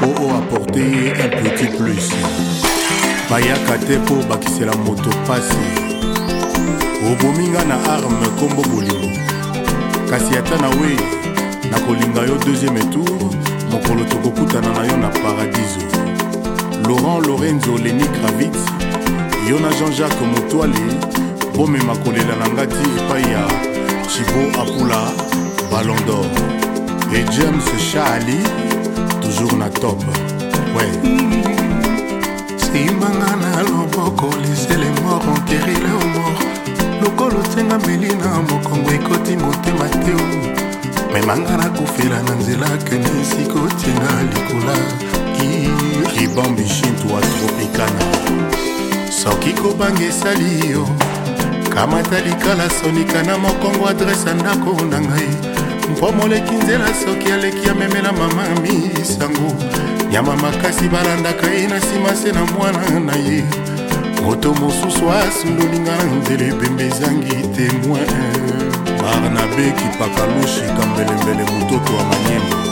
pour apporter un petit plus bayaka te mpo bakisela moto mpasi obomi nga na arme nkombo bolingo kasi ata na we nakolinga yo deuxième tour mokolo tokokutana na yo na paradiso laurent lorenzo leni gravit yo na jean-jacques motwale bomema kolela na nga ti epai ya chibo apula ballon d'or e james charlie toujours na top ouais. simbanga na loboko lesele mor enkerile omor lokolo tenga meli na mokongo ekoti motema te memanga na kofela na nzela kenesi kotinga likula ribambishintu atropikana soki kobanga esali yo kamata likala sonika na mokongo adrese ndako na ngai mpo moleki nzela soki aleki amemela mama misango nyama makasi balandaka ye na nsima se na mwana na ye moto mosusu asundolinga na nzela ebembe ezangi temoin barnabeki pakalushi kambelembele mototo ya manyembo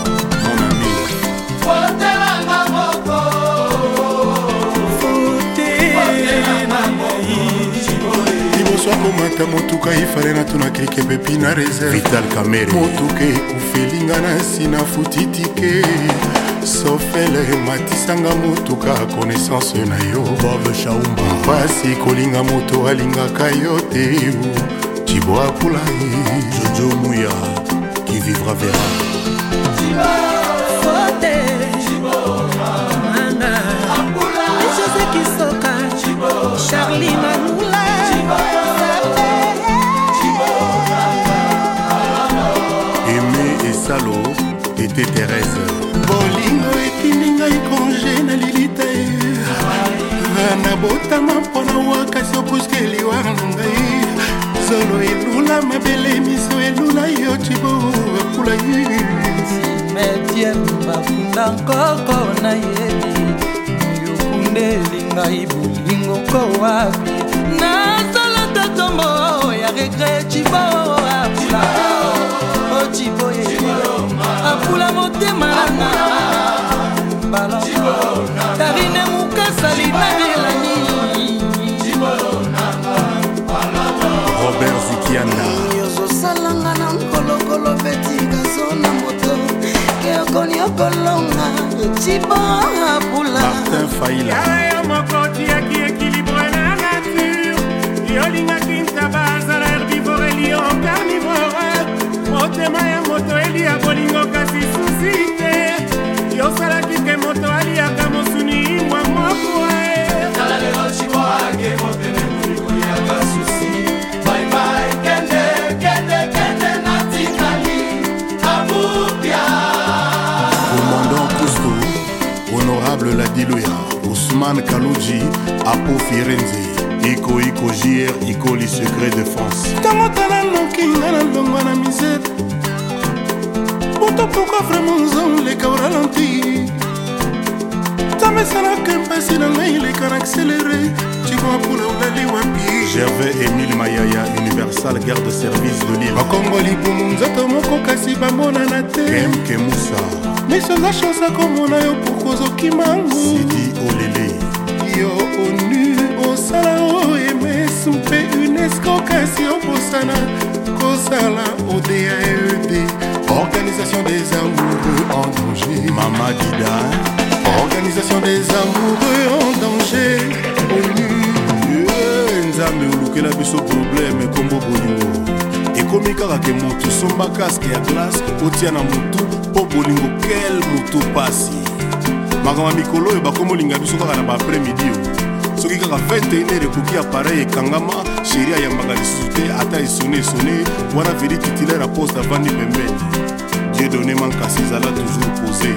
akomata motuka ifale natunaki kebepi na reservevital kamere motuka ekufelinga na nsina futi tike sofele matisanga motuka connaissance na yo bob shaumba mpasi kolinga moto alingaka yo te tibo akulai jojo muya qui vivra vera mpe terese bolingo etindi ngai konge na lili te na botama mpona wakasi opuske eliwar na ngai zolo elula mabele miso elula yo tibo ekulai medie bafunda nkoko na ye oyokundeli ngai bolingo ko wapi nazala tatombo ya regre tibo apula ciboye apula motema nanga karine mukasa linabelani robert zikiana ozosalanga na mkolokolo petikaso na moto keokoni okolonga cibo apula martin faila yo mokoti yaki ekilibre na nature yolingaki motema ya moto elia bolingo kasi susi te yosalaki ke moto aliaka mosuni imbwa mokwa tala lelo cikoake motema molikoliaka susi baibai kende kende kende natikali abubia commandant cousto honorable ladiluya ousmane kaluji apo firenze iko iko jr ikoli secret de france ntango tala nokinga na ndongwa na misere moto mpoka vraimen nzamleka o ralenti nzambe esalaka mpasi na ngai leka na accelere cikoapuna olali wapi gervais emile mayaya universal garde service de lille bakombo libumu nzoto moko kasi bamonana te kemke musa miso eza chanse komona yo poko ozokimangu sidi olele yo onu osala oms mpe unesco kasi obosana kosala odaed Organisation des amoureux en danger. Mama Dida. Organisation des amoureux en danger. ONU. Eh, nzambe olukela biso probleme kombo bolingo ekomi kaka ke motu somba kaske ya glase otia na motu mpo bolingo kel motu pasi makambo ya mikolo oyo bakomolinga biso kaka na baaprès midi soki kaka 21 ekoki apareil ekangama sheri ayambaka lisusu te ata esone esone wana veli titulaire ya poste avandi pembeni Dieudonné manque à ces a toujours posé.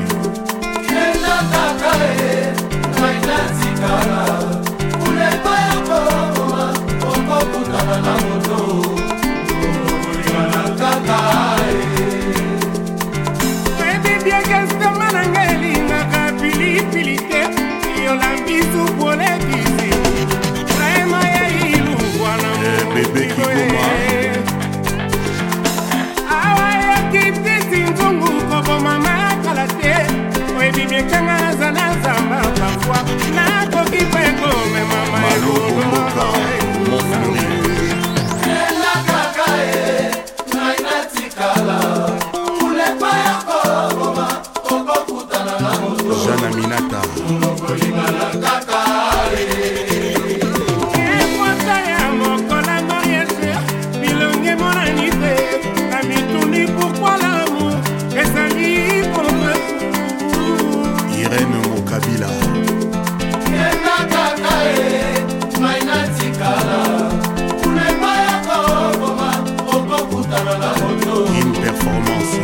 kata ekwata ya mokola mariese bilongi emonani te na mituni pourkua lamu ezali koma irene mokabila yenda kaka e ngai natikala kuna epai ya kokoma okokutana na moto imperformance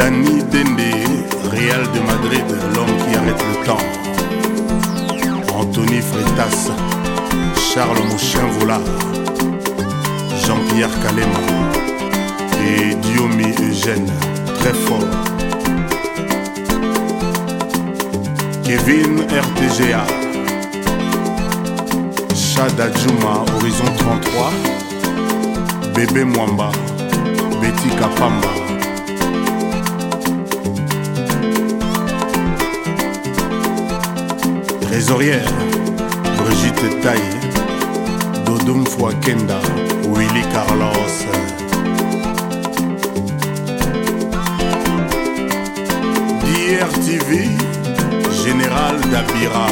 Dani Dende, Real de Madrid, l'homme qui arrête le temps. Anthony Freitas, Charles Mouchin Vola, Jean-Pierre Calema et Diomi Eugène, très fort. Kevin RTGA, Chad Horizon 33, Bébé Mwamba, Betty Kapamba. Trésorière, Brigitte Taille, Dodum Kenda, Willy Carlos. TV Général Dabira.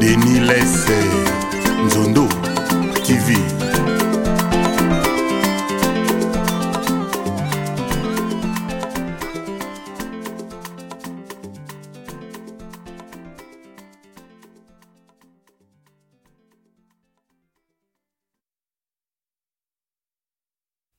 Denis Lesse, Nzondo